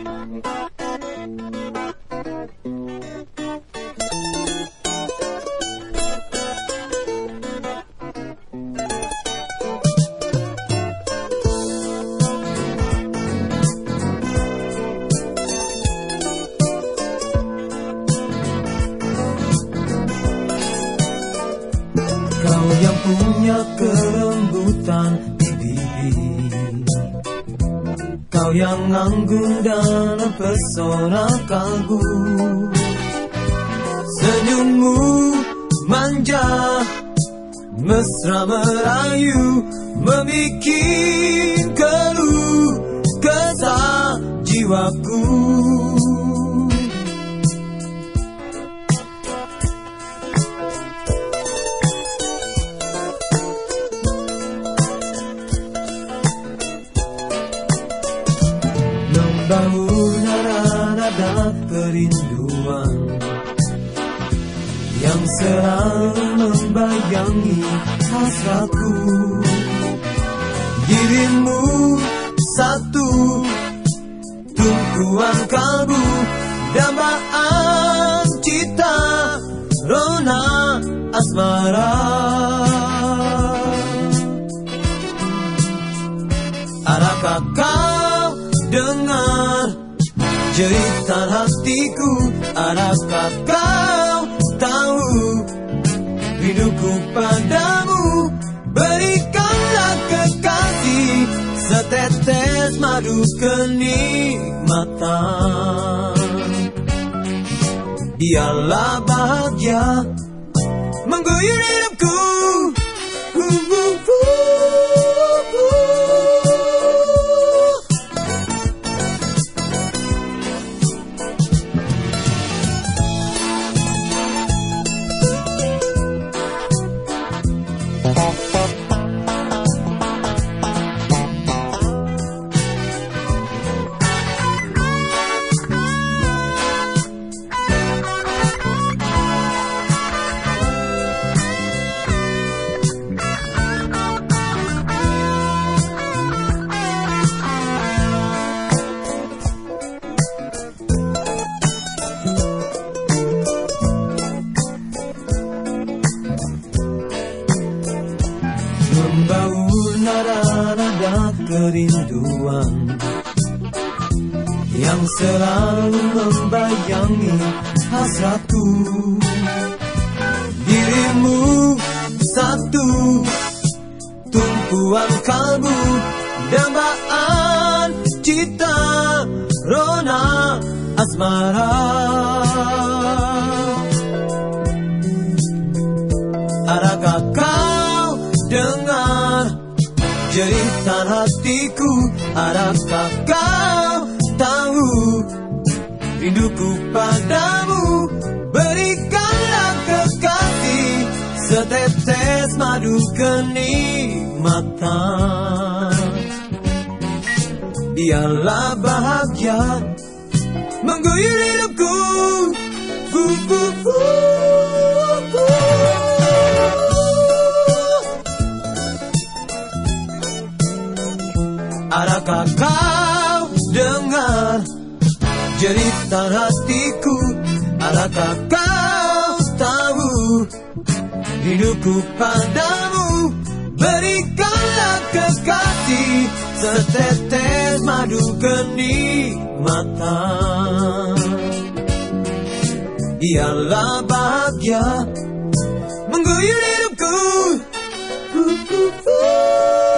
Kau yang punya kelembutan di bibir Kau yang anggun dalam pesona kalbu Senyummu manja Mesra merayu Membikin keluh kesah jiwaku kerinduan Yang selalu membayangi hasratku. Dirimu satu Tumpuan kalbu Dambaan cita Rona asmara. Adakah kau dengar jeritan hatiku? Adakah kau tahu rinduku padamu? Berikanlah kekasih setetes madu kenikmatan. Biarlah bahagia mengguyur hidupku. Uh, kerinduan Yang selalu membayangi hasratku. Dirimu satu Tumpuan kalbu Dambaan cita Rona asmara. Adakah kau dengar jeritan hatiku? Adakah kau tahu rinduku padamu? Berikanlah kekasih setetes madu kenikmatan. Biarlah bahagia mengguyur hidupku. Fu, jeritan hatiku? Adakah kau tahu hidupku padamu? Berikanlah kekasih setetes madu kenikmatan. Biarlah bahagia mengguyur hidupku. Uh.